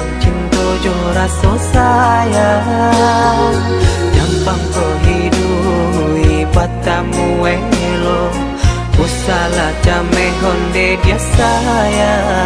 timbang cinta jo rasa sayang. Nyampang ko hidui Batamu elo Usala jame honde dia sayang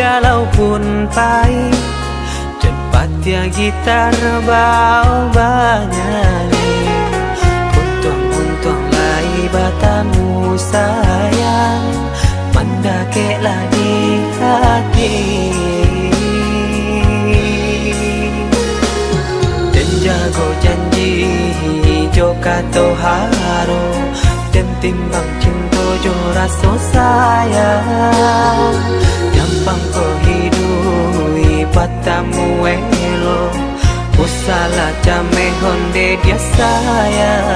galau pun pai? Cepat ya gitar bau banyak Kutuang-untuang lai batamu, sayang. Mendakeklah di hati. Dan jago janji Joka toharo Dan timbang cinta rasa sayang. Gampang kau hidui patamu elo Usala jame honde dia sayang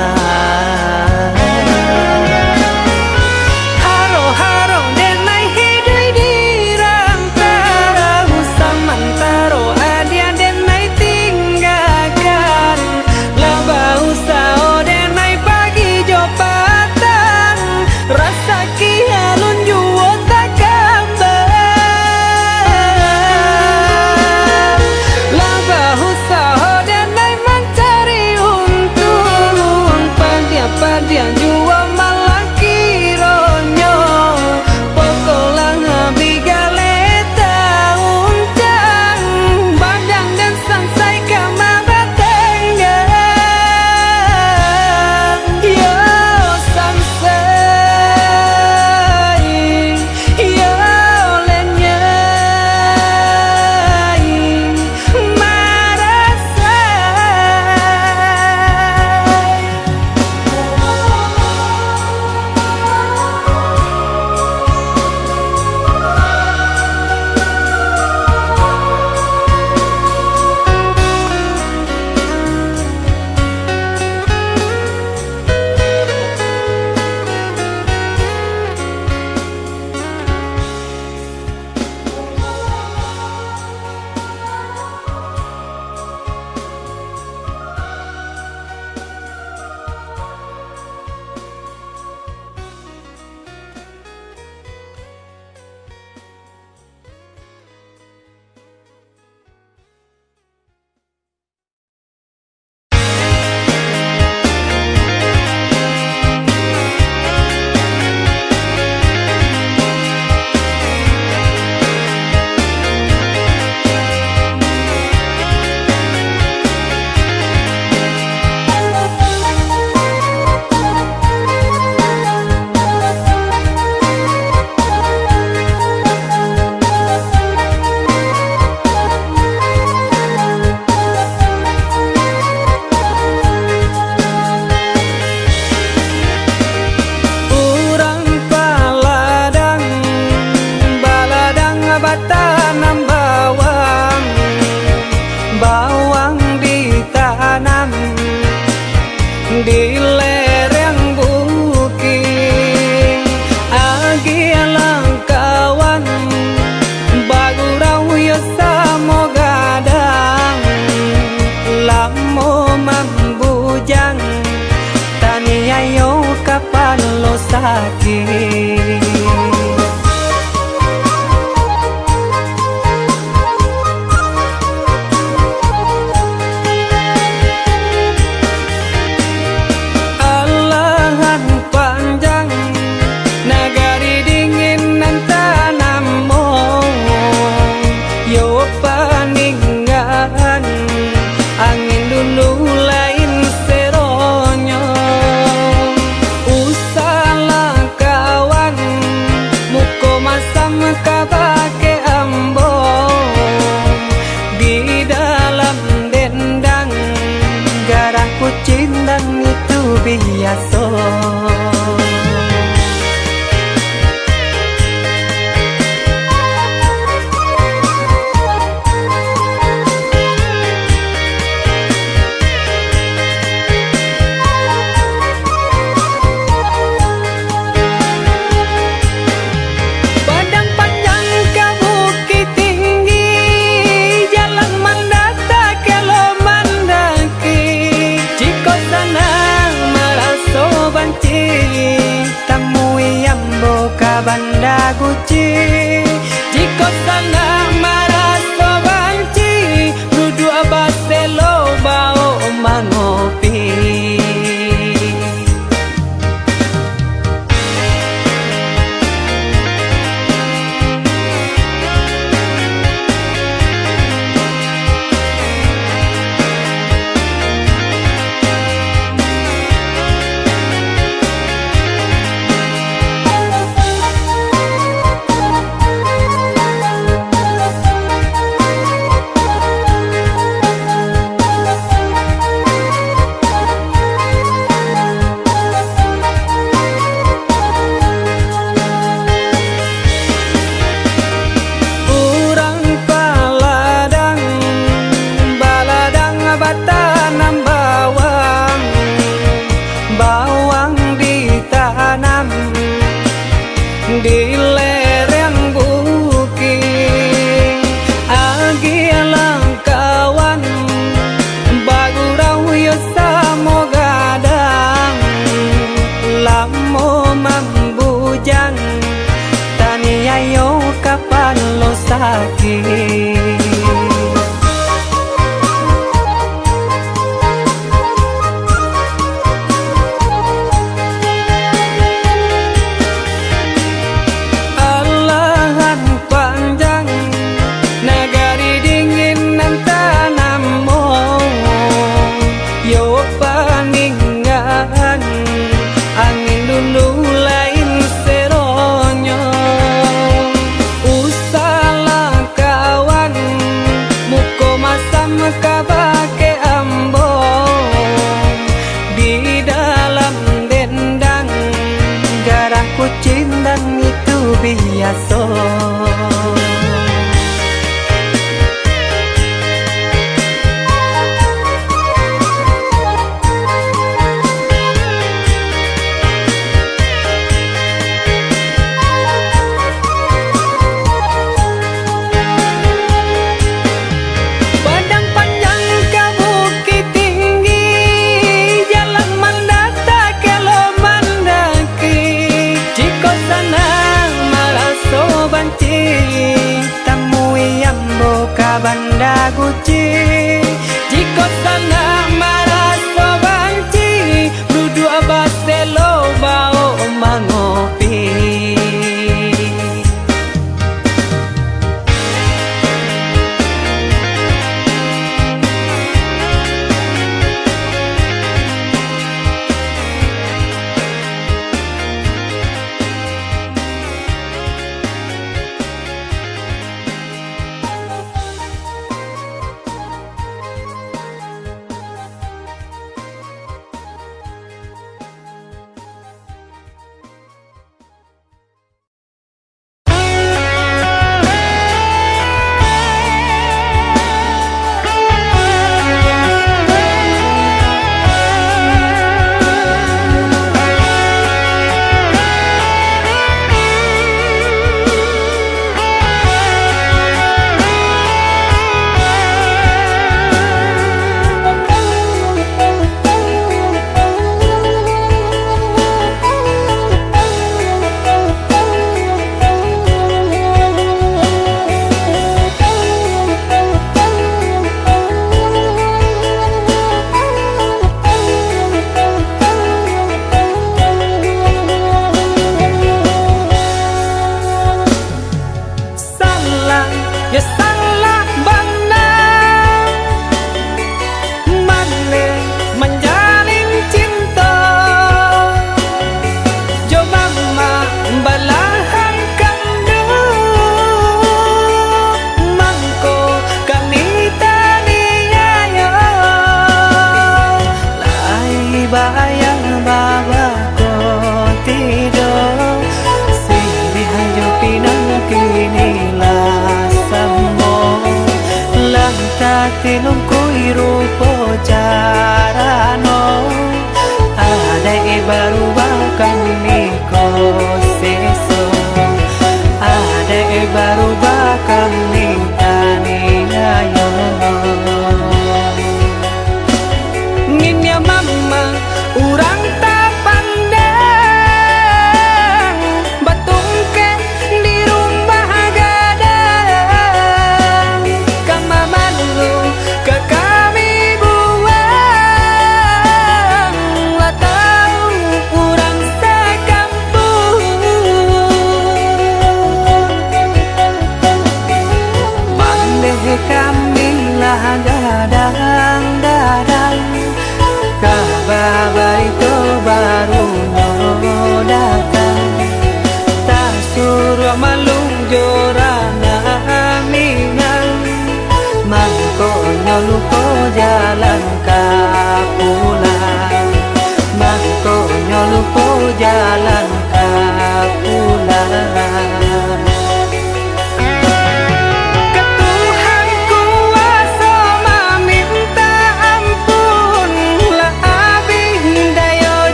Jalan daylight.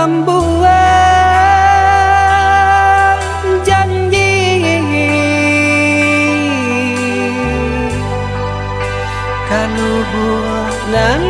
Membuat janji. Kalau bulan